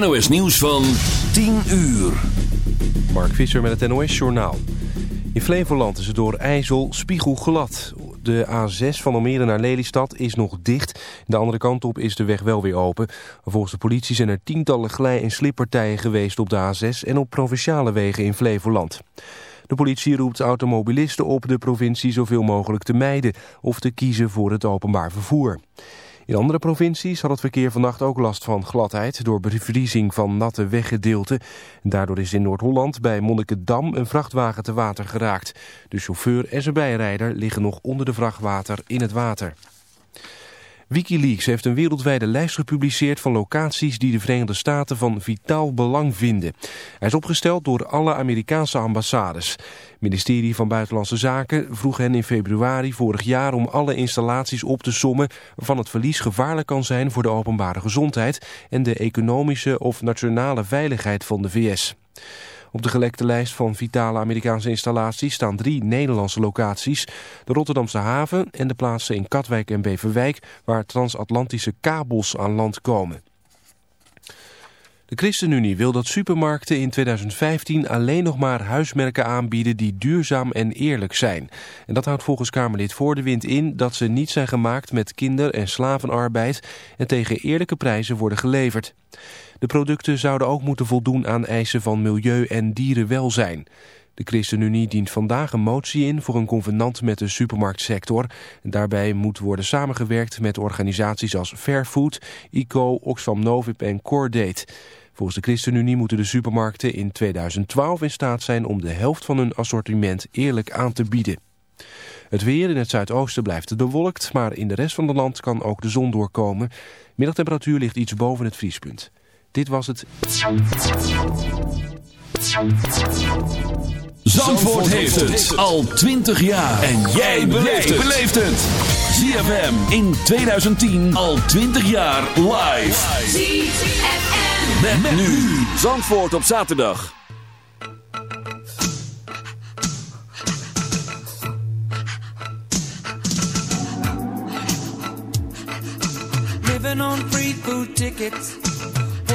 NOS Nieuws van 10 uur. Mark Visser met het NOS Journaal. In Flevoland is het door IJssel spiegelglad. De A6 van Almere naar Lelystad is nog dicht. De andere kant op is de weg wel weer open. Volgens de politie zijn er tientallen glij- en slippartijen geweest op de A6 en op provinciale wegen in Flevoland. De politie roept automobilisten op de provincie zoveel mogelijk te mijden of te kiezen voor het openbaar vervoer. In andere provincies had het verkeer vannacht ook last van gladheid door bevriezing van natte weggedeelten. Daardoor is in Noord-Holland bij Monnikendam een vrachtwagen te water geraakt. De chauffeur en zijn bijrijder liggen nog onder de vrachtwater in het water. Wikileaks heeft een wereldwijde lijst gepubliceerd van locaties die de Verenigde Staten van vitaal belang vinden. Hij is opgesteld door alle Amerikaanse ambassades. Het ministerie van Buitenlandse Zaken vroeg hen in februari vorig jaar om alle installaties op te sommen waarvan het verlies gevaarlijk kan zijn voor de openbare gezondheid en de economische of nationale veiligheid van de VS. Op de gelekte lijst van vitale Amerikaanse installaties staan drie Nederlandse locaties. De Rotterdamse haven en de plaatsen in Katwijk en Beverwijk waar transatlantische kabels aan land komen. De ChristenUnie wil dat supermarkten in 2015 alleen nog maar huismerken aanbieden die duurzaam en eerlijk zijn. En dat houdt volgens Kamerlid Voor de Wind in dat ze niet zijn gemaakt met kinder- en slavenarbeid en tegen eerlijke prijzen worden geleverd. De producten zouden ook moeten voldoen aan eisen van milieu- en dierenwelzijn. De ChristenUnie dient vandaag een motie in voor een convenant met de supermarktsector. Daarbij moet worden samengewerkt met organisaties als Fairfood, ICO, Oxfam Novib en Cordate. Volgens de ChristenUnie moeten de supermarkten in 2012 in staat zijn om de helft van hun assortiment eerlijk aan te bieden. Het weer in het zuidoosten blijft bewolkt, maar in de rest van het land kan ook de zon doorkomen. Middagtemperatuur ligt iets boven het vriespunt. Dit was het. Zandvoort heeft het al 20 jaar. En jij beleeft het. ZFM in 2010 al 20 jaar live. ZFM. Met, nu. Zandvoort op zaterdag. Living on free food tickets.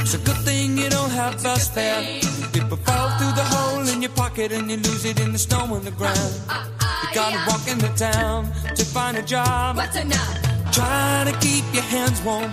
It's a good thing you don't have fare If it falls through the hole in your pocket And you lose it in the snow on the ground you gotta walk in the town to find a job. What's enough? Try to keep your hands warm.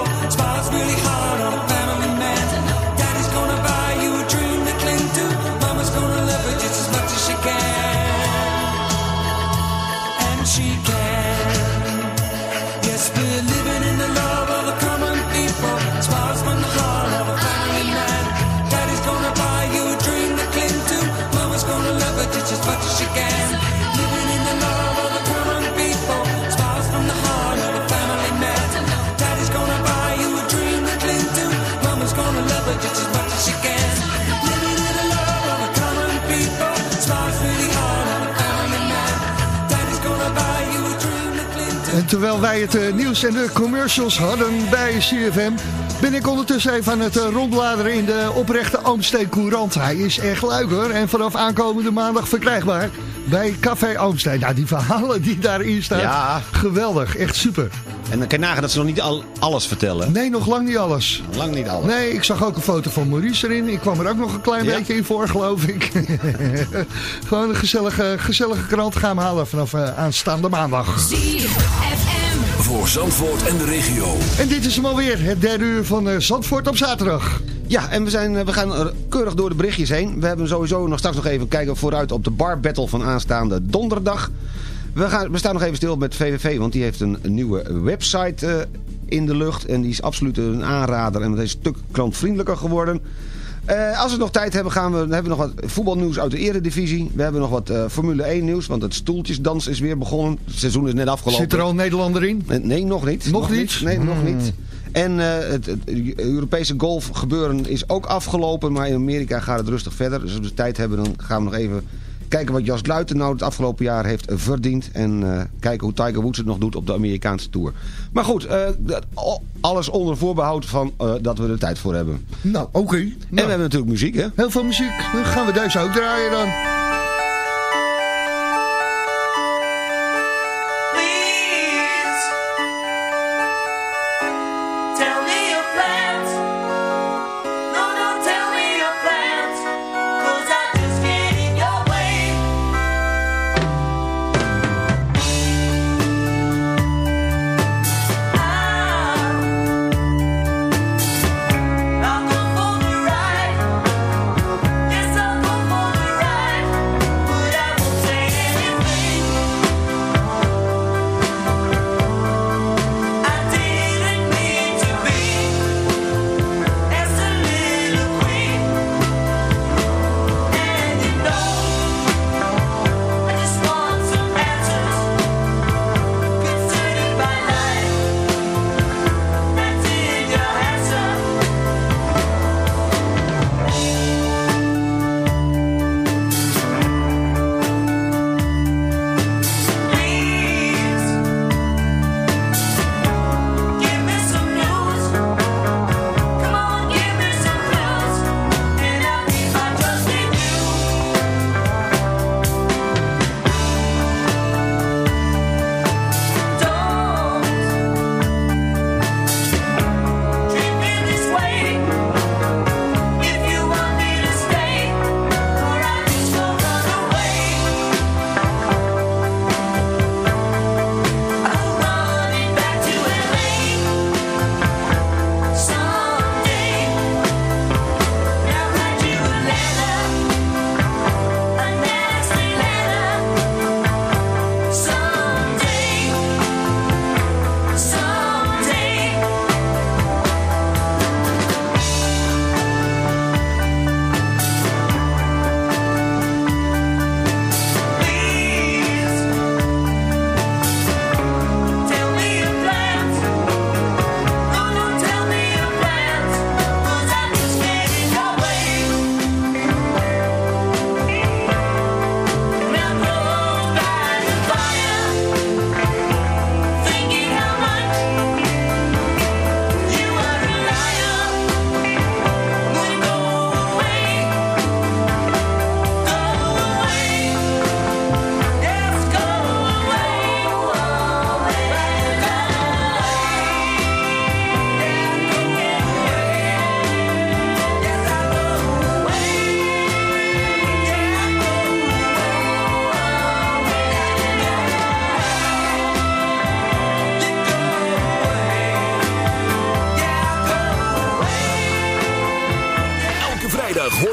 Terwijl wij het uh, nieuws en de commercials hadden bij CFM... ben ik ondertussen even aan het uh, rondbladeren in de oprechte Oomsteen Courant. Hij is echt leuk hoor en vanaf aankomende maandag verkrijgbaar bij Café Oomsteen. Nou, die verhalen die daarin staan, ja. geweldig, echt super. En dan kan je nagaan dat ze nog niet al, alles vertellen. Nee, nog lang niet alles. Lang niet alles. Nee, ik zag ook een foto van Maurice erin. Ik kwam er ook nog een klein beetje in voor, geloof ik. Gewoon een gezellige, gezellige krant gaan we halen vanaf uh, aanstaande maandag. ZFM voor Zandvoort en de regio. En dit is hem alweer, het derde uur van uh, Zandvoort op zaterdag. Ja, en we, zijn, eh, we gaan keurig door de berichtjes heen. We hebben sowieso nog straks nog even kijken vooruit op de bar battle van aanstaande donderdag. We, gaan, we staan nog even stil met VVV, want die heeft een, nieuwe website uh, in de lucht. En die is absoluut een aanrader en het is een stuk klantvriendelijker geworden. Uh, als we nog tijd hebben, gaan we, hebben we nog wat voetbalnieuws uit de eredivisie. We hebben nog wat uh, Formule 1 nieuws, want het stoeltjesdans is weer begonnen. Het seizoen is net afgelopen. Zit er al een Nederlander in? Nee, nog niet. Nog, nog niet? Nee, nog hmm. niet. En uh, het, het, Europese golf gebeuren is ook afgelopen, maar in Amerika gaat het rustig verder. Dus als we tijd hebben, dan gaan we nog even kijken wat Jas Luiten nou het afgelopen jaar heeft verdiend. En uh, kijken hoe Tiger Woods het nog doet op de Amerikaanse Tour. Maar goed, uh, alles onder voorbehoud van uh, dat we er tijd voor hebben. Nou, oké. Okay. Nou. En we hebben natuurlijk muziek, hè? Heel veel muziek. Dan gaan we deze ook draaien dan.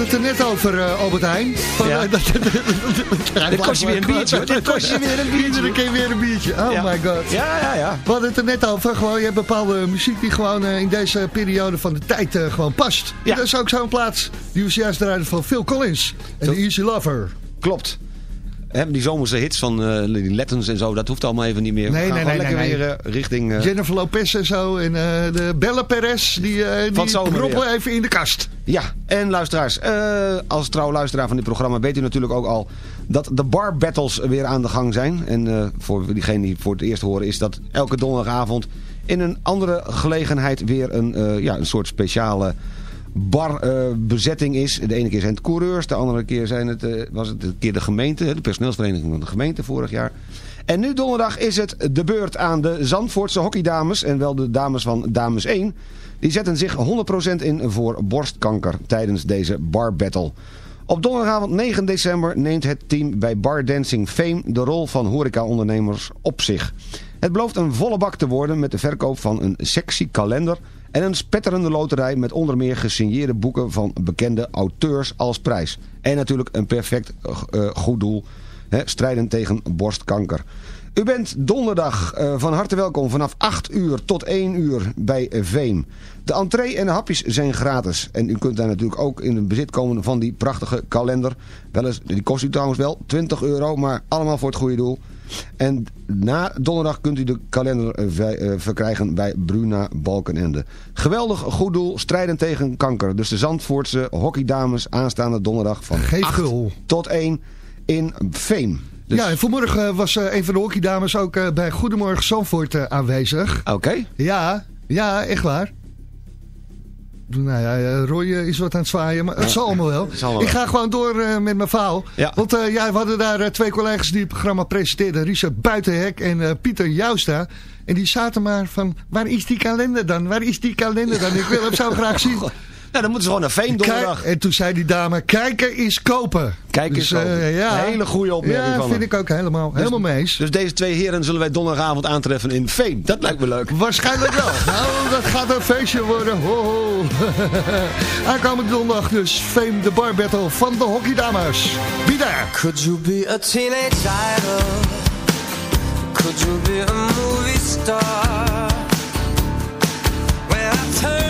Het er net over, uh, Albert Heijn. ja. dat, kost je weer een biertje. Dat kost je weer een biertje. Iedere keer weer een biertje. Oh my god. Ja, ja, ja. We hadden het er net over. Gewoon, je hebt bepaalde muziek die gewoon uh, in deze periode van de tijd uh, gewoon past. Ja. Dat is ook zo'n plaats die we juist draaien van Phil Collins. En Easy Lover. Klopt. He, die zomerse hits van uh, die Lettons en zo, dat hoeft allemaal even niet meer. Nee, We gaan nee, nee, lekker nee, weer uh, richting... Uh... Jennifer Lopez en zo en de Bella Perez, die, die droppen even in de kast. Ja, en luisteraars, als trouw luisteraar van dit programma weet u natuurlijk ook al dat de bar battles weer aan de gang zijn. En voor diegenen die voor het eerst horen is dat elke donderdagavond in een andere gelegenheid weer een, ja, een soort speciale barbezetting uh, is. De ene keer zijn het coureurs, de andere keer zijn het, uh, was het een keer de gemeente, de personeelsvereniging van de gemeente vorig jaar. En nu donderdag is het de beurt aan de Zandvoortse hockeydames, en wel de dames van Dames 1. Die zetten zich 100% in voor borstkanker tijdens deze bar battle. Op donderdagavond 9 december neemt het team bij Bar Dancing Fame de rol van horecaondernemers op zich. Het belooft een volle bak te worden met de verkoop van een sexy kalender en een spetterende loterij met onder meer gesigneerde boeken van bekende auteurs als prijs. En natuurlijk een perfect uh, goed doel, hè, strijden tegen borstkanker. U bent donderdag uh, van harte welkom vanaf 8 uur tot 1 uur bij Veem. De entree en de hapjes zijn gratis. En u kunt daar natuurlijk ook in bezit komen van die prachtige kalender. Wel eens, die kost u trouwens wel 20 euro, maar allemaal voor het goede doel. En na donderdag kunt u de kalender uh, verkrijgen bij Bruna Balkenende. Geweldig goed doel, strijden tegen kanker. Dus de Zandvoortse hockeydames aanstaande donderdag van Geef 8 tot 1 in Veem. Dus... Ja, en vanmorgen was uh, een van de hockeydames ook bij Goedemorgen Zandvoort aanwezig. Oké. Okay. Ja, ja, echt waar. Nou ja, Roy is wat aan het zwaaien, maar het zal allemaal wel. Zal ik ga gewoon door uh, met mijn verhaal. Ja. Want uh, ja, we hadden daar uh, twee collega's die het programma presenteerden. Richard Buitenhek en Pieter Jousta. En die zaten maar van, waar is die kalender dan? Waar is die kalender dan? Ik wil hem zo graag zien. Nou, dan moeten ze gewoon naar Veen donderdag. En toen zei die dame, kijken is kopen. Kijken is dus, kopen. Uh, ja. Een hele goede opmerking ja, van vind hem. ik ook helemaal, dus, helemaal mee eens. Dus deze twee heren zullen wij donderdagavond aantreffen in Veen. Dat lijkt me leuk. Waarschijnlijk wel. nou, dat gaat een feestje worden. Ho, ho. Aankomende donderdag dus Fame de Bar Battle van de hockeydames. Wie daar? Could you be a teenage idol? Could you be a movie star? When I turn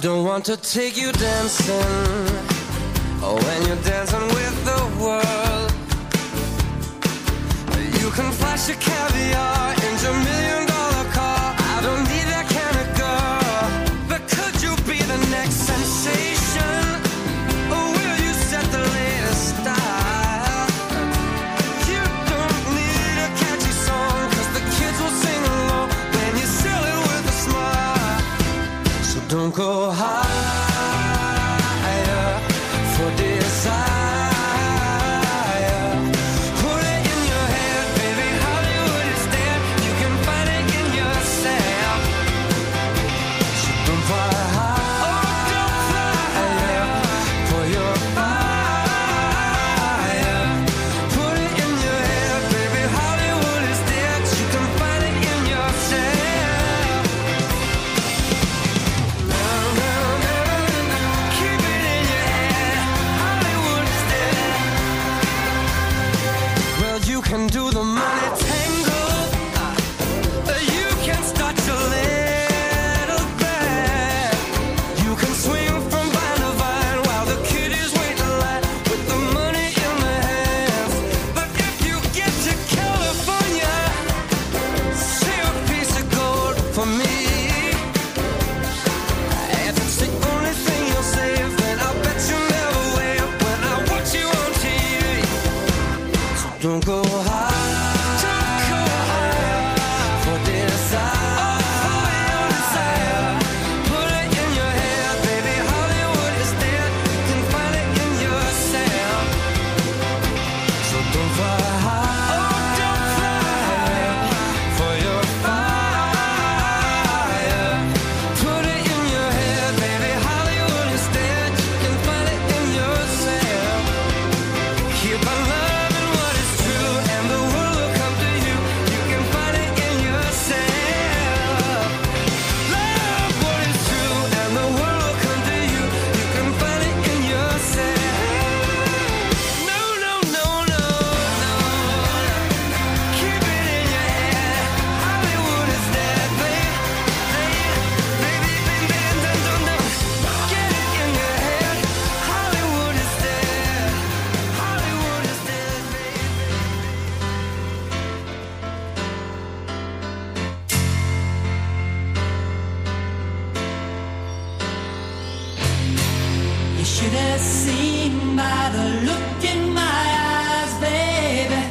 don't want to take you dancing or when you're dancing with the world. You can flash your caviar. go high. should have seen by the look in my eyes, baby.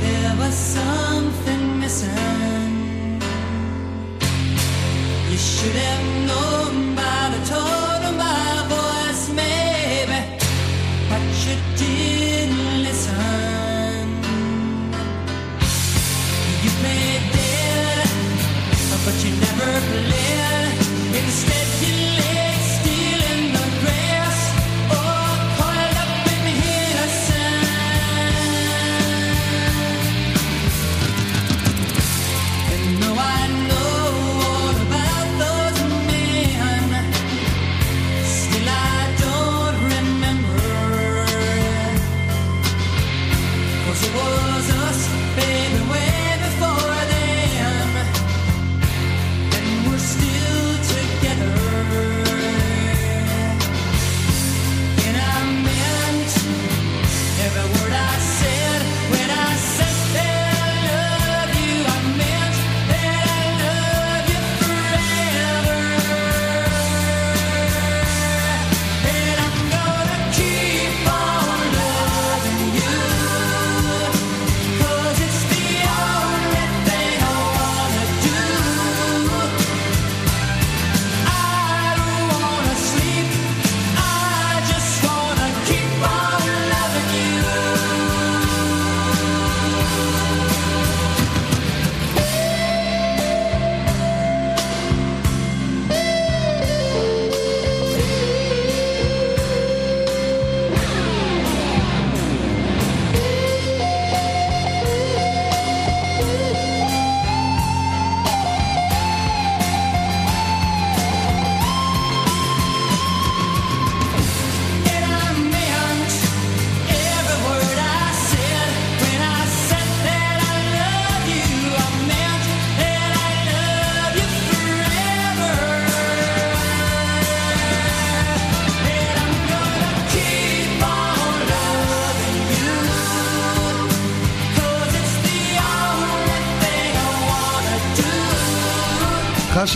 There was something missing. You should have known.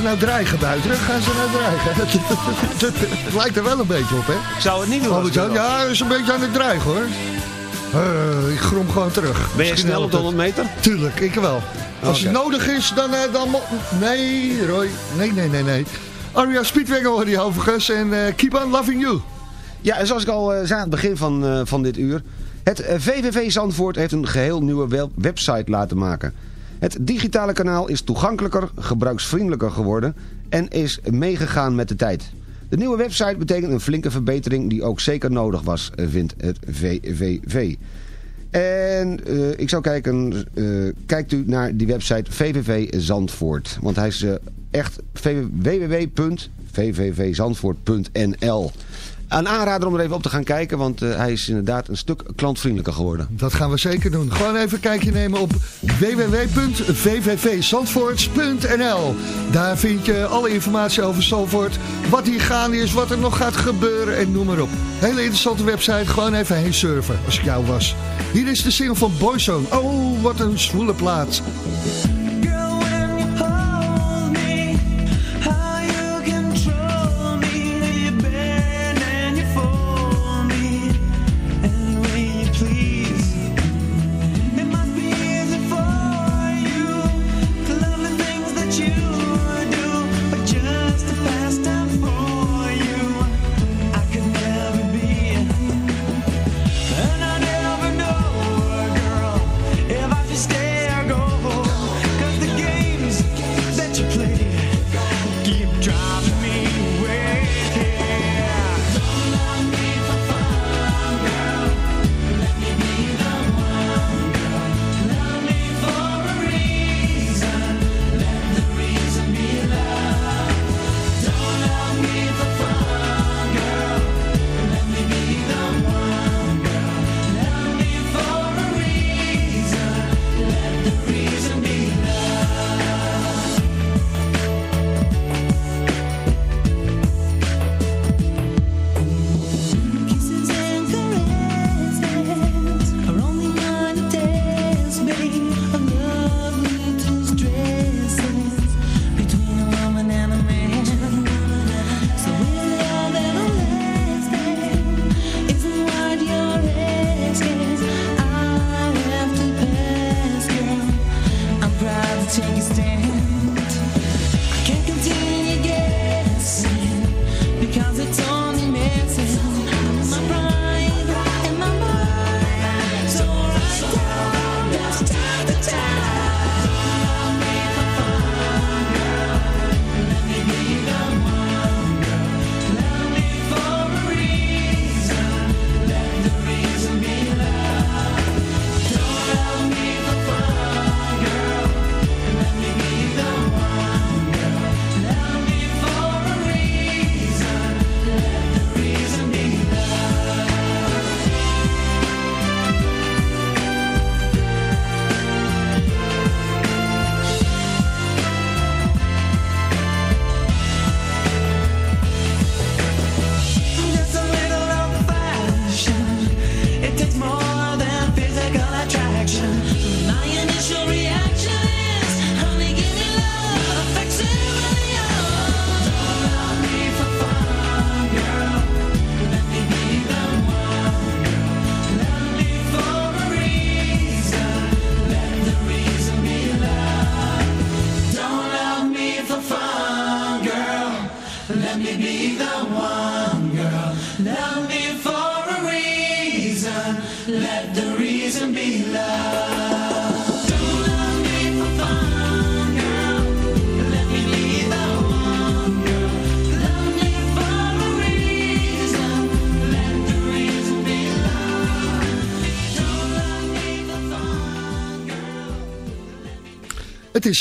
Ze nou dreigen buiten? Gaan ze nou dreigen? het lijkt er wel een beetje op, hè? Ik zou het niet doen. Albert-Jan, er was. ja, is een beetje aan het dreigen, hoor. Eh, ik grom gewoon terug. Ben je Misschien snel op de helpt 100 meter? het. Tuurlijk, ik wel. Als het nodig is, dan... eh, dan nee, Roy. Nee, nee, nee, nee. Aria Speedwagon hoor die overigens. En eh, keep on loving you. Ja, en zoals ik al zei aan het begin van, van dit uur... Het VVV Zandvoort heeft een geheel nieuwe website laten maken. Het digitale kanaal is toegankelijker, gebruiksvriendelijker geworden... en is meegegaan met de tijd. De nieuwe website betekent een flinke verbetering die ook zeker nodig was, vindt het VVV. En eh, ik zou kijken, eh, kijkt u naar die website VVV Zandvoort. Want hij is eh, echt www.vvvzandvoort.nl Een aanrader om er even op te gaan kijken, want eh, hij is inderdaad een stuk klantvriendelijker geworden. Dat gaan we zeker doen. Gewoon even een kijkje nemen op www.vvvzandvoorts.nl Daar vind je alle informatie over Zandvoort. Wat hier gaande is, wat er nog gaat gebeuren en noem maar op. Hele interessante website. Gewoon even heen surfen als ik jou was. Hier is de single van Boyzone. Oh, wat een zwoele plaat.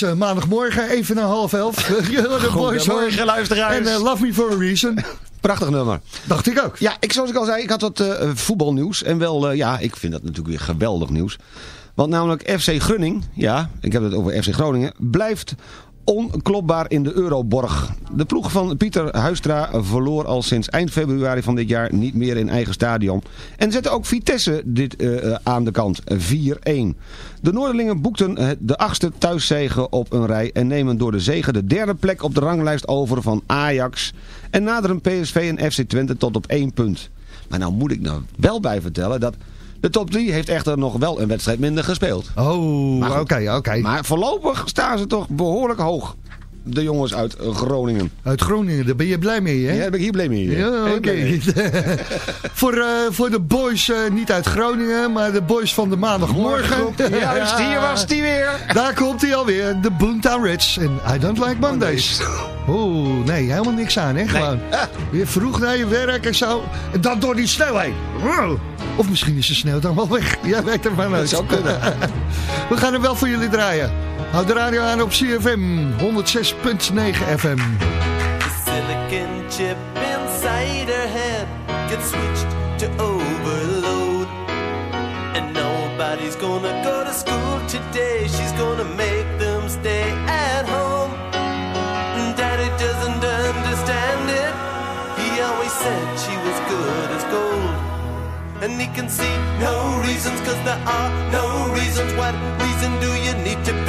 Is eh, maandagmorgen, even na half elf. De. Goedemorgen, luisteraars. En eh, Love Me For A Reason. Prachtig nummer. Dacht ik ook. Ja, ik, zoals ik al zei, ik had wat eh, voetbalnieuws. En wel, ja, ik vind dat natuurlijk weer geweldig nieuws. Want namelijk FC Grunning, ja, ik heb het over FC Groningen, blijft onklopbaar in de Euroborg. De ploeg van Pieter Huistra verloor al sinds eind februari van dit jaar niet meer in eigen stadion. En zette ook Vitesse dit eh, aan de kant, 4-1. De Noorderlingen boekten eh, de achtste thuiszegen op een rij en nemen door de zegen de derde plek op de ranglijst over van Ajax. En naderen PSV en FC Twente tot op één punt. Maar nou moet ik nou wel bij vertellen dat de top 3 heeft echter nog wel een wedstrijd minder gespeeld. Oh, oké, oké. Maar voorlopig staan ze toch behoorlijk hoog. De jongens uit Groningen. Uit Groningen, daar ben je blij mee, hè? Ja, daar ben ik hier blij mee. Ja, oké. voor, eh, voor de boys, eh, niet uit Groningen, maar de boys van de maandagmorgen. Juist, hier was die weer. Daar komt hij alweer, de Boomtown Reds. En I don't like Mondays. Oeh, nee, helemaal niks aan, hè? Gewoon weer vroeg naar je werk en zo. En dan door die snelheid. Of misschien is de sneeuw dan wel weg. Jij weet er maar Dat zou kunnen. We gaan hem wel voor jullie draaien. Houd de radio aan op CFM 106.9 FM. The silicon chip inside her head gets switched to overload. And nobody's gonna go to school today. She's gonna make them stay at home. Daddy doesn't understand it. He always said she was good as gold. And he can see no reasons, cause there are no reasons. What reason do you need to be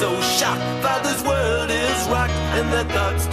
so shocked, father's world is rocked, and their thoughts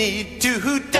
need to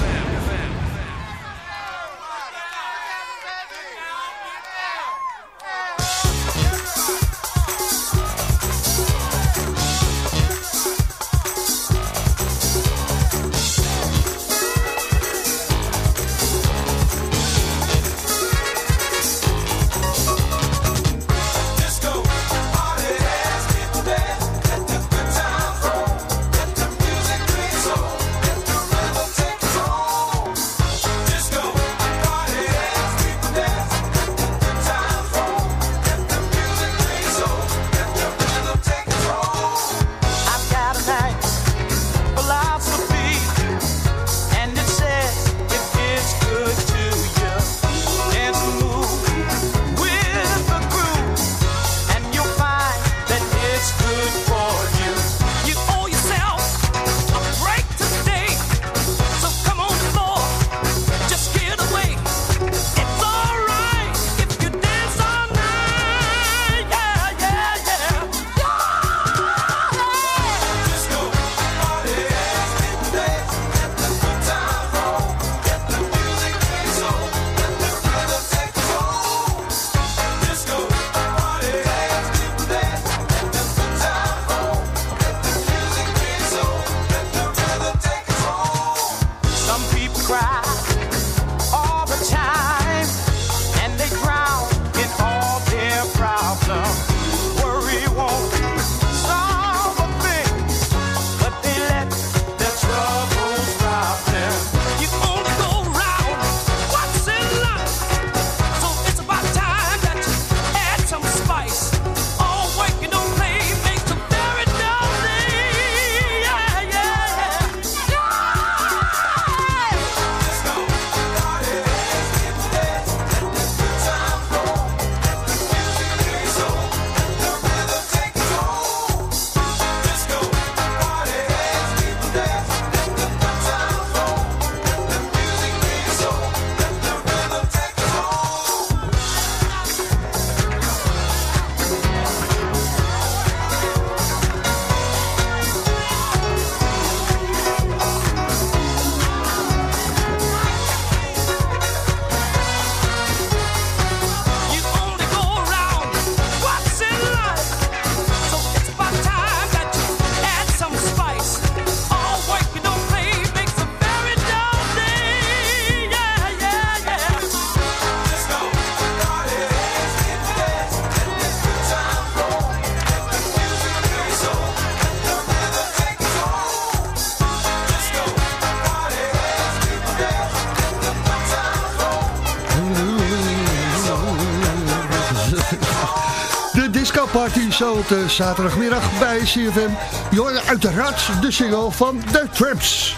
Zo op de zaterdagmiddag bij CFM. Je uiteraard de single van The Tramps.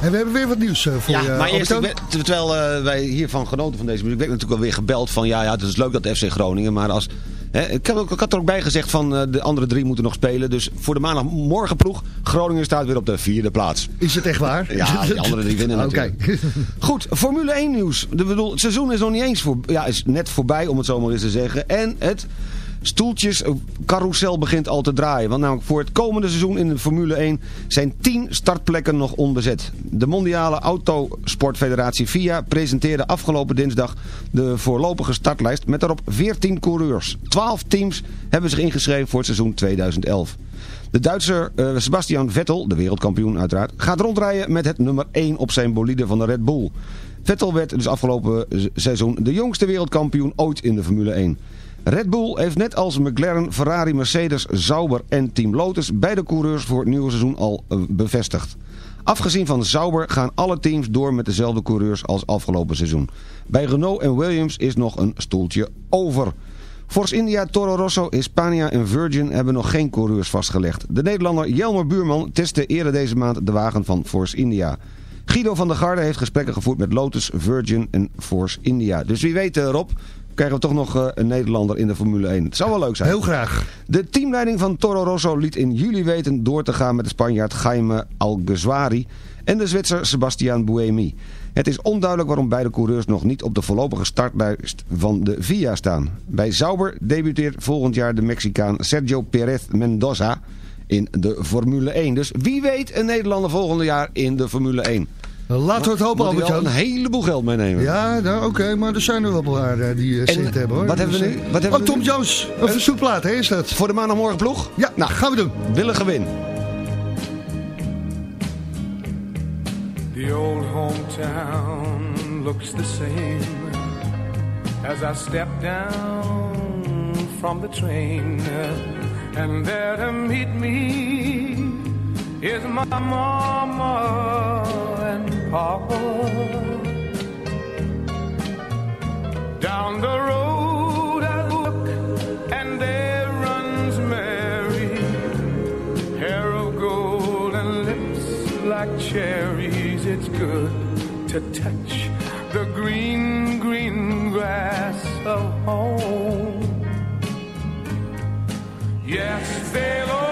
En we hebben weer wat nieuws eh, voor Ja, je. maar eerst, ik ben- terwijl eh, wij hiervan genoten van deze muziek, werd ik natuurlijk wel weer gebeld van, ja, ja, het is leuk dat FC Groningen, maar als... Hè, ik, ook, ik had er ook bij gezegd van eh, de andere drie moeten nog spelen. Dus voor de maandagmorgen ploeg, Groningen staat weer op de vierde plaats. Is het echt waar? Ja, die andere drie winnen Oké. natuurlijk. Goed, Formule 1 nieuws. De, bedoel, het seizoen is nog niet eens voor, ja, is net voorbij, om het zo maar eens te zeggen. En het stoeltjes eh, carousel begint al te draaien. Want namelijk voor het komende seizoen in de Formule 1 zijn 10 startplekken nog onbezet. De mondiale autosportfederatie FIA presenteerde afgelopen dinsdag de voorlopige startlijst met daarop 14 coureurs. 12 teams hebben zich ingeschreven voor het seizoen 2011. De Duitser eh, Sebastian Vettel, de wereldkampioen uiteraard, gaat rondrijden met het nummer 1 op zijn bolide van de Red Bull. Vettel werd dus afgelopen seizoen de jongste wereldkampioen ooit in de Formule 1. Red Bull heeft net als McLaren, Ferrari, Mercedes, Sauber en Team Lotus beide coureurs voor het nieuwe seizoen al eh, bevestigd. Afgezien van Sauber gaan alle teams door met dezelfde coureurs als afgelopen seizoen. Bij Renault en Williams is nog een stoeltje over. Force India, Toro Rosso, Hispania en Virgin hebben nog geen coureurs vastgelegd. De Nederlander Jelmer Buurman testte eerder deze maand de wagen van Force India. Guido van der Garde heeft gesprekken gevoerd met Lotus, Virgin en Force India. Dus wie weet eh, Rob, krijgen we toch nog eh, een Nederlander in de Formule 1. Het zou wel leuk zijn. Heel graag. De teamleiding van Toro Rosso liet in juli weten door te gaan met de Spanjaard Jaime Alguersuari en de Zwitser Sebastian Buemi. Het is onduidelijk waarom beide coureurs nog niet op de voorlopige startlijst van de VIA staan. Bij Sauber debuteert volgend jaar de Mexicaan Sergio Perez Mendoza in de Formule 1. Dus wie weet een Nederlander volgende jaar in de Formule 1. Laten we het hopen, wel Albert-Jan. een heleboel geld meenemen. Ja, nou, oké, maar er zijn er wel een paar eh, die uh, zin hebben hoor. wat hebben we Dus, nu? eh, Wat hebben oh, Tom? Jones, een verzoekplaat, hè, is dat? Voor de maandagmorgen ploeg? Ja, nou, gaan we doen. Willen gewin. The old hometown looks the same as I step down from the train. And there to meet me is my mama and. Down the road I look and there runs Mary hair of gold and lips like cherries. It's good to touch the green, green grass of home. Yes, they'll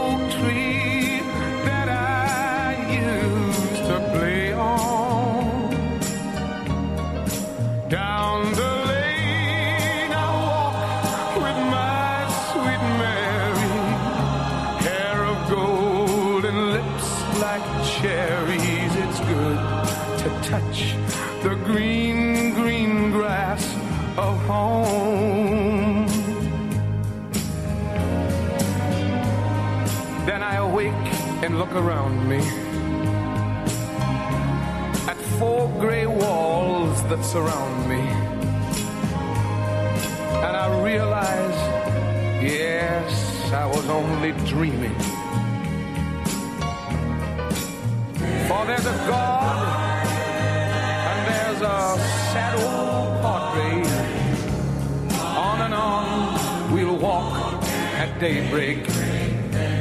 look around me at four gray walls that surround me. And I realize, yes, I was only dreaming. For there's a God and there's a sad old portrait. On and on we'll walk at daybreak.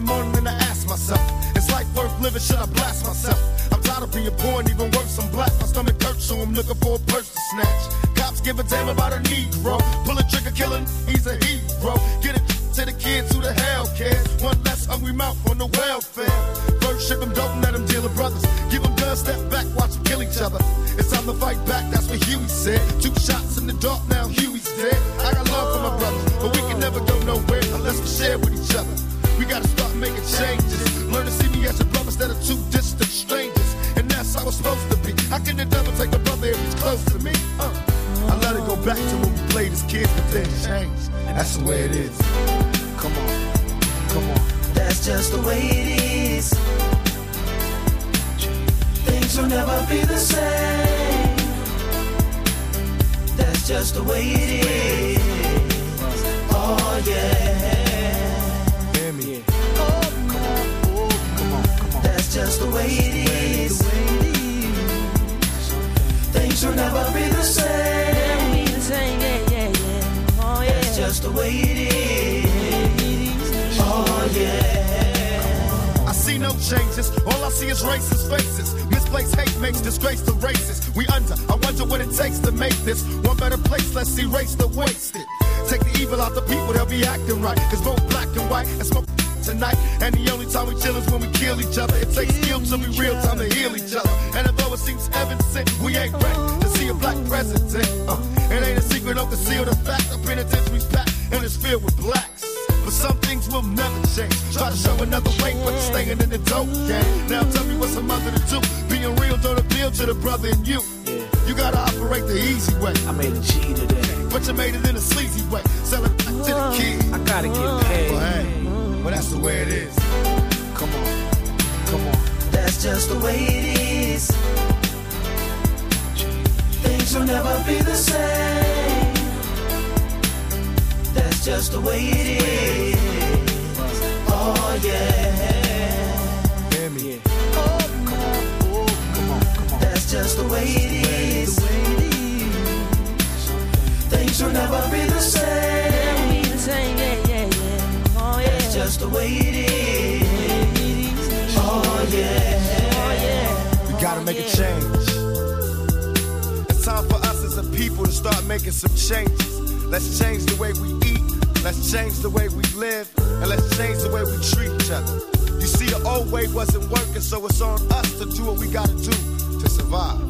The morning and I ask myself, is life worth living? Should I blast myself? I'm tired of being poor and even worse, I'm black. My stomach hurts, so I'm looking for a purse to snatch. Cops give a damn about a Negro. Pull a trigger, killing, he's a hero. Get it to the kids who the hell cares. One less hungry mouth on the welfare. First ship them, don't let them deal with brothers. Give them guns, step back, watch them kill each other. It's time to fight back, that's what Huey said. How it's supposed to be. How can the devil take a brother if he's close to me? Uh. I let it go back to when we played as kids, but then changed. And that's the way it is. Come on, come on. That's just the way it is. Things will never be the same. That's just the way it is. Oh yeah. Hear me. That's just the way it is. Things will never be the same. yeah That's oh, just the way it is. Oh yeah. I see no changes. All I see is racist faces. Misplaced hate makes disgrace to races. We under. I wonder what it takes to make this one better place. Let's erase the wasted. Take the evil out the people, they'll be acting right. Cause both black and white and smoke tonight. And the only time we chill is when we kill each other. It takes skill to be real time to heal each other. And although it seems heaven sent, we ain't ready to see a black president. Uh, it ain't a secret, don't conceal the fact. The penitentiary's packed and it's filled with blacks. But some things will never change. Try to show another way, but you're staying in the dope game. Now tell me what's a mother to do. Being real don't appeal to the brother in you. You gotta operate the easy way. I made a G today. But you made it in a sleazy way. Sell it back to the kids. I gotta get paid. Well, hey, well, that's the way it is. Come on, come on. That's just the way it is. Things will never be the same. That's just the way it is. Oh yeah. Hear me. Oh come on. Come on. That's just the way it is. Things will never be the way it is. Oh yeah. We gotta make a change. It's time for us as a people to start making some changes. Let's change the way we eat. Let's change the way we live. And let's change the way we treat each other. You see, the old way wasn't working, so it's on us to do what we gotta do to survive.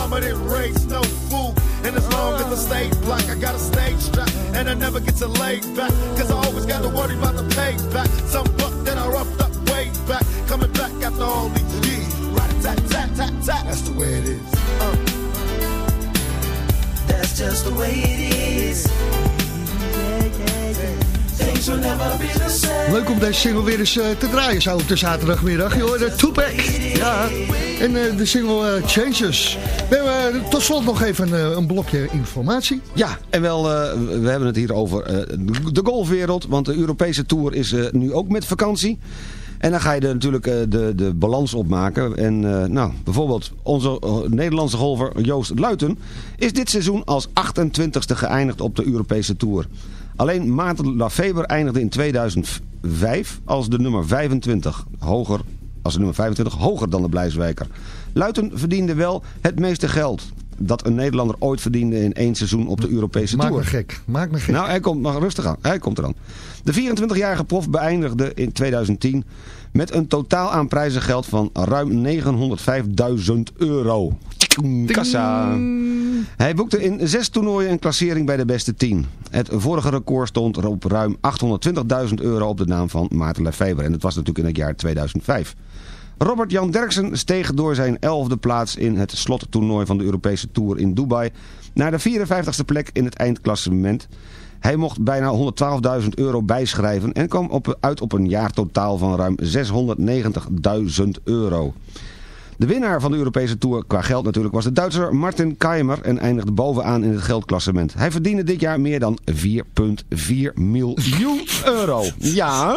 mama didn't raise no fool. And as long as I stay black, I got a stage strap. And I never get to lay back. Cause I always got to worry about the payback. Some buck that I roughed up way back. Coming back after all these years. Right, tat, tat, tat, tat. That's the way it is. Uh. That's just the way it is. Be the same. Leuk om deze single weer eens eh, te draaien zo op de zaterdagmiddag. Je hoorde Tupac. Ja. En eh, de single eh, Changes. We hebben tot slot nog even een blokje informatie. Ja, en wel, we hebben het hier over de golfwereld. Want de Europese Tour is nu ook met vakantie. En dan ga je er natuurlijk de, de balans opmaken. En eh, nou, bijvoorbeeld onze Nederlandse golfer Joost Luiten... is dit seizoen als 28ste geëindigd op de Europese Tour. Alleen Maarten Lafeber eindigde in 2005 als de nummer 25. Hoger, als de nummer 25, hoger dan de Blijswijker. Luiten verdiende wel het meeste geld dat een Nederlander ooit verdiende in één seizoen op de Europese Maak Tour. me gek. Maak me gek. Nou, hij komt maar rustig aan. Hij komt eraan. De 24-jarige prof beëindigde in 2010 met een totaal aan prijzengeld van ruim 905.000 euro. Kassa. Hij boekte in zes toernooien een klassering bij de beste 10. Het vorige record stond op ruim 820.000 euro op de naam van Maarten Lefebvre. En dat was natuurlijk in het jaar 2005. Robert Jan Derksen steeg door zijn elfde plaats in het slottoernooi van de Europese Tour in Dubai naar de 54ste plek in het eindklassement. Hij mocht bijna 112.000 euro bijschrijven en kwam op, uit op een jaartotaal van ruim 690.000 euro. De winnaar van de Europese Tour qua geld natuurlijk was de Duitser Martin Keimer en eindigde bovenaan in het geldklassement. Hij verdiende dit jaar meer dan 4,4 miljoen euro. Ja.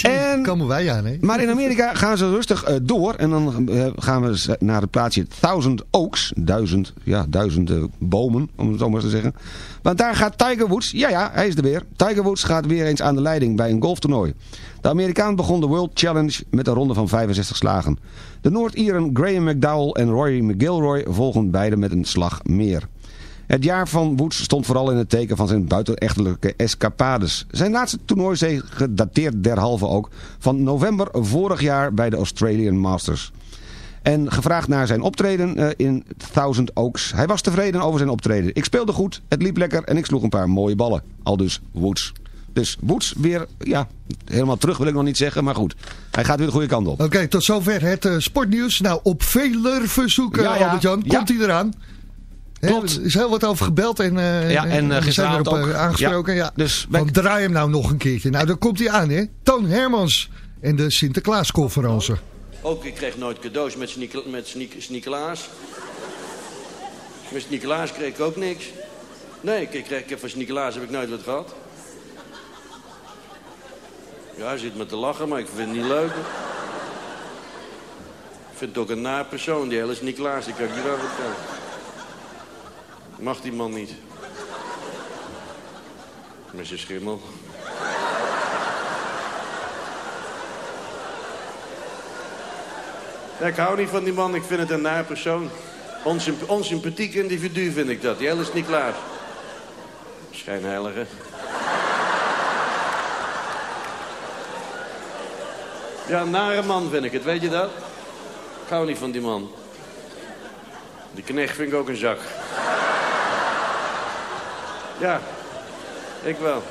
En, komen wij aan, hè? maar in Amerika gaan ze rustig eh, door. En dan eh, gaan we naar het plaatsje Thousand Oaks. Duizend, ja, duizend eh, bomen, om het zo maar te zeggen. Want daar gaat Tiger Woods, ja ja, hij is er weer. Tiger Woods gaat weer eens aan de leiding bij een golftoernooi. De Amerikaan begon de World Challenge met een ronde van 65 slagen. De Noord-Ieren Graham McDowell en Rory McIlroy volgen beide met een slag meer. Het jaar van Woods stond vooral in het teken van zijn buitenechtelijke escapades. Zijn laatste toernooizege dateert derhalve ook van november vorig jaar bij de Australian Masters. En gevraagd naar zijn optreden eh, in Thousand Oaks. Hij was tevreden over zijn optreden. Ik speelde goed, het liep lekker en ik sloeg een paar mooie ballen. Al dus Woods. Dus Woods weer, ja, helemaal terug wil ik nog niet zeggen, maar goed. Hij gaat weer de goede kant op. Oké, tot zover het eh, sportnieuws. Nou, op veler verzoeken, Ja, ja. Albert-Jan, Ja. komt hij eraan. Klopt. Er is heel wat over gebeld en, eh, Ja, en, we zijn gisteravond erop eh, ook. aangesproken. Ja. Dus Van, draai hem nou nog een keertje. Nou, dan komt hij aan, hè. Toon Hermans en de Sinterklaasconferentie. Ook, ik kreeg nooit cadeaus met Sneek- met Sneekelaas kreeg ik ook niks. Nee, ik, kreeg, ik heb van Sneekelaas heb ik nooit wat gehad. Ja, hij zit me te lachen, maar ik vind het niet leuk. Ik vind het ook een naar persoon, die hele Sneekelaas. Die kan ik niet wel vertellen. Mag die man niet. Met zijn schimmel. Ik hou niet van die man, ik vind het een naar persoon. Onsymp onsympathiek individu vind ik dat, hele is niet klaar. Schijnheilige. Ja, nare man vind ik het, weet je dat? Ik hou niet van die man. Die knecht vind ik ook een zak. Ja, ik wel.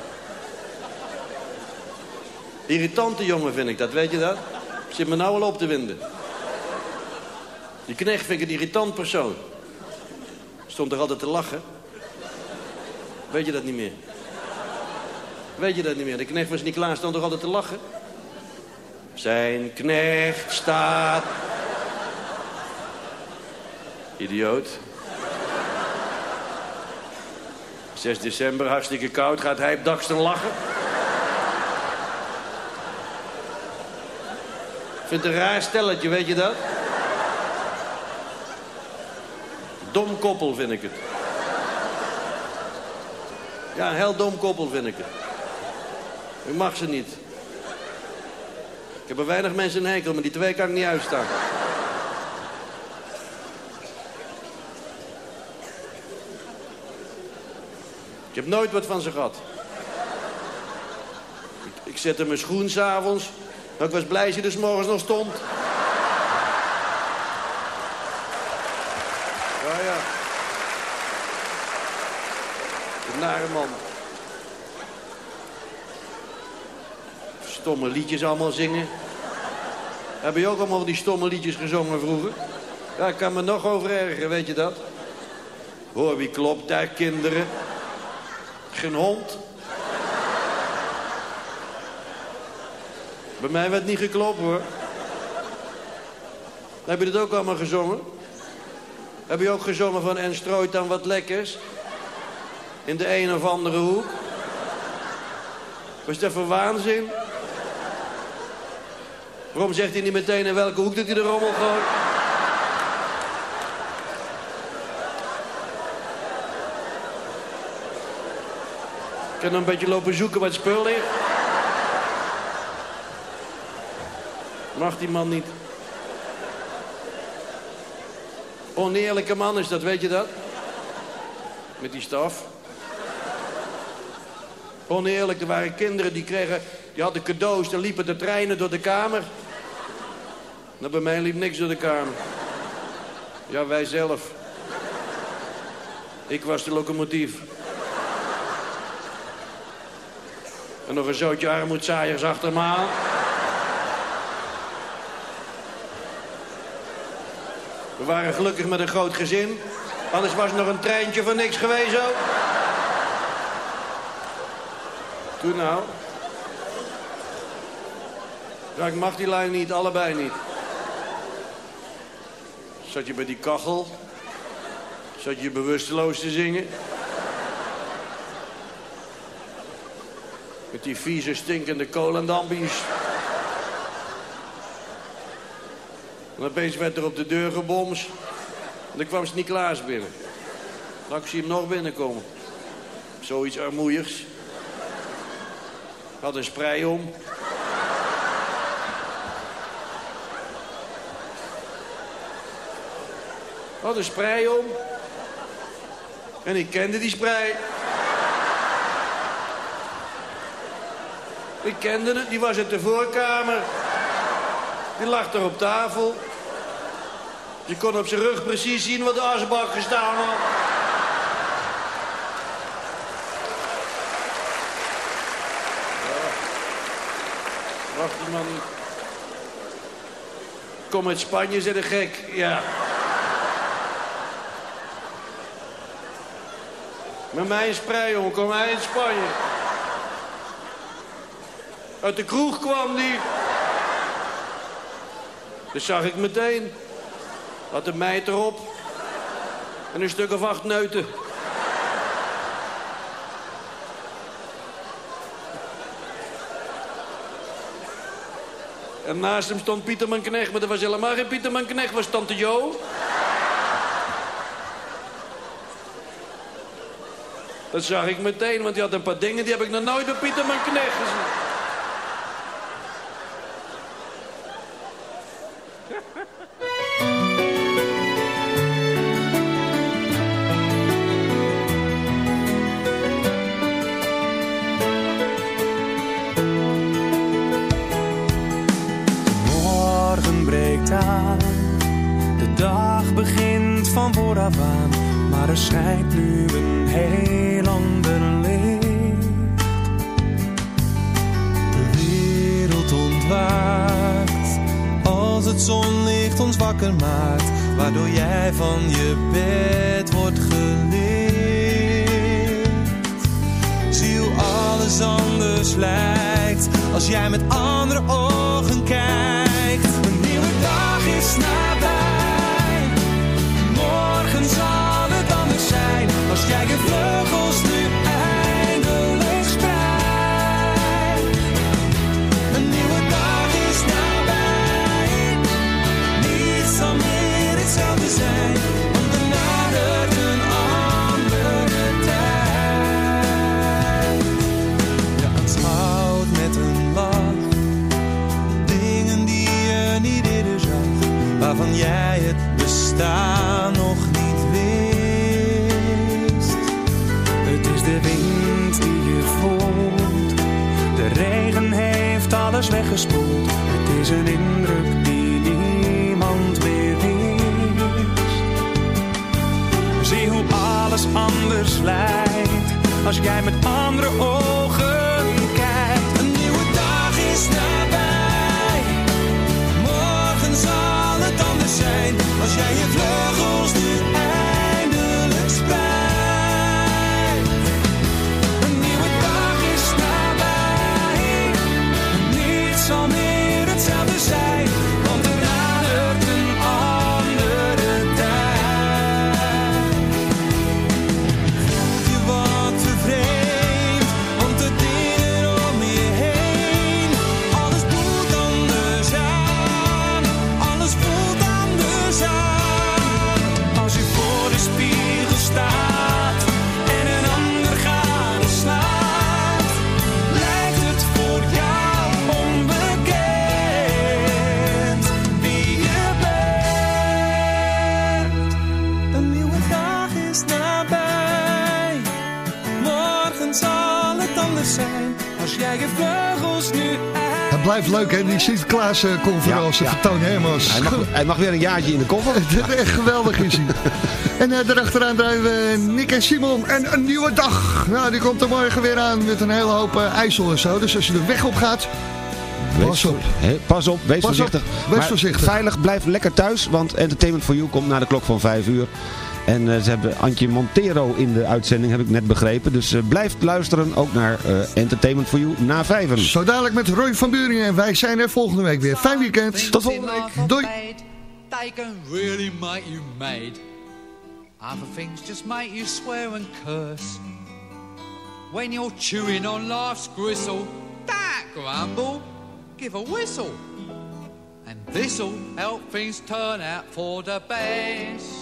Irritante jongen vind ik dat, weet je dat? Zit me nou al op te winden. Die knecht vind ik een irritant persoon. Stond er altijd te lachen. Weet je dat niet meer? Weet je dat niet meer? De knecht was niet klaar, stond er altijd te lachen. Zijn knecht staat... Idioot. 6 december, hartstikke koud, gaat hij op Daksten lachen. Ik vind het een raar stelletje, weet je dat? Dom koppel vind ik het. Ja, een heel dom koppel vind ik het. Ik mag ze niet. Ik heb er weinig mensen een hekel, maar die twee kan ik niet uitstaan. Ik heb nooit wat van ze gehad. Ik, ik zette mijn schoen s'avonds. Maar ik was blij dat je er 's morgens nog stond. Ja, ja. Een nare man. Stomme liedjes allemaal zingen. Heb je ook allemaal die stomme liedjes gezongen vroeger? Ja, ik kan me nog over ergeren, weet je dat? Hoor, wie klopt daar, kinderen? Geen hond. Bij mij werd niet geklopt, hoor. Heb je dat ook allemaal gezongen? Heb je ook gezongen van en strooit dan wat lekkers? In de een of andere hoek? Was dat voor waanzin? Waarom zegt hij niet meteen in welke hoek dat hij de rommel gooit? Kan een beetje lopen zoeken wat spul ligt. Mag die man niet. Oneerlijke man is dat, weet je dat? Met die staf. Oneerlijk, er waren kinderen die kregen... Die hadden cadeaus, dan liepen de treinen door de kamer. Nou, bij mij liep niks door de kamer. Ja, wij zelf. Ik was de locomotief. En nog een zootje armoedzaaiers achter me aan. We waren gelukkig met een groot gezin. Anders was nog een treintje van niks geweest ook. Doe nou. Ja, ik mag die lijn niet, allebei niet. Zat je bij die kachel? Zat je bewusteloos te zingen? Met die vieze, stinkende kolendambies. En opeens werd er op de deur gebomst. En dan kwam Sint-Niklaas binnen. Ik zie hem nog binnenkomen. Zoiets armoeigs. Had een sprei om. Had een sprei om. En ik kende die sprei. Ik kende het, die was uit de voorkamer. Die lag er op tafel. Je kon op zijn rug precies zien wat de asbak gestaan had. Wacht die man. Kom uit Spanje, zei de gek. Ja. Met mij in sprei, jongen. Kom hij in Spanje. Uit de kroeg kwam die. Dat zag ik meteen. Had een meid erop. En een stuk of acht neuten. En naast hem stond Pieterman Knecht, maar dat was helemaal geen Pieterman Knecht, was tante Jo. Dat zag ik meteen, want die had een paar dingen die heb ik nog nooit bij Pieterman Knecht gezien. Waardoor jij van je bed Sinterklaas-conferentie Ja, ja. van Toon Hermans. Hij mag, hij mag weer een jaartje in de koffer. Echt geweldig is hij. En uh, daarachteraan draaien we Nick en Simon en een nieuwe dag. Nou, die komt er morgen weer aan met een hele hoop eh, ijsel en zo. Dus als je de weg op gaat, pas op. Pas op, wees Pas op, voorzichtig. wees Maar voorzichtig. Veilig, blijf lekker thuis, want Entertainment for You komt na de klok van 5 uur. En eh, ze hebben Antje Montero in de uitzending, heb ik net begrepen. Dus eh, blijf luisteren, ook naar eh, Entertainment for You na vijven. Zo dadelijk met Roy van Buringen en wij zijn er volgende week weer. Fijn weekend. Tot volgende week. Doei. They can really make you mad. Other things just make you swear and curse. When you're chewing on life's gristle, that grumble, give a whistle. And this'll help things turn out for the best.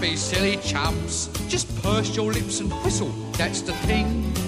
be silly chumps. Just purse your lips and whistle, that's the thing.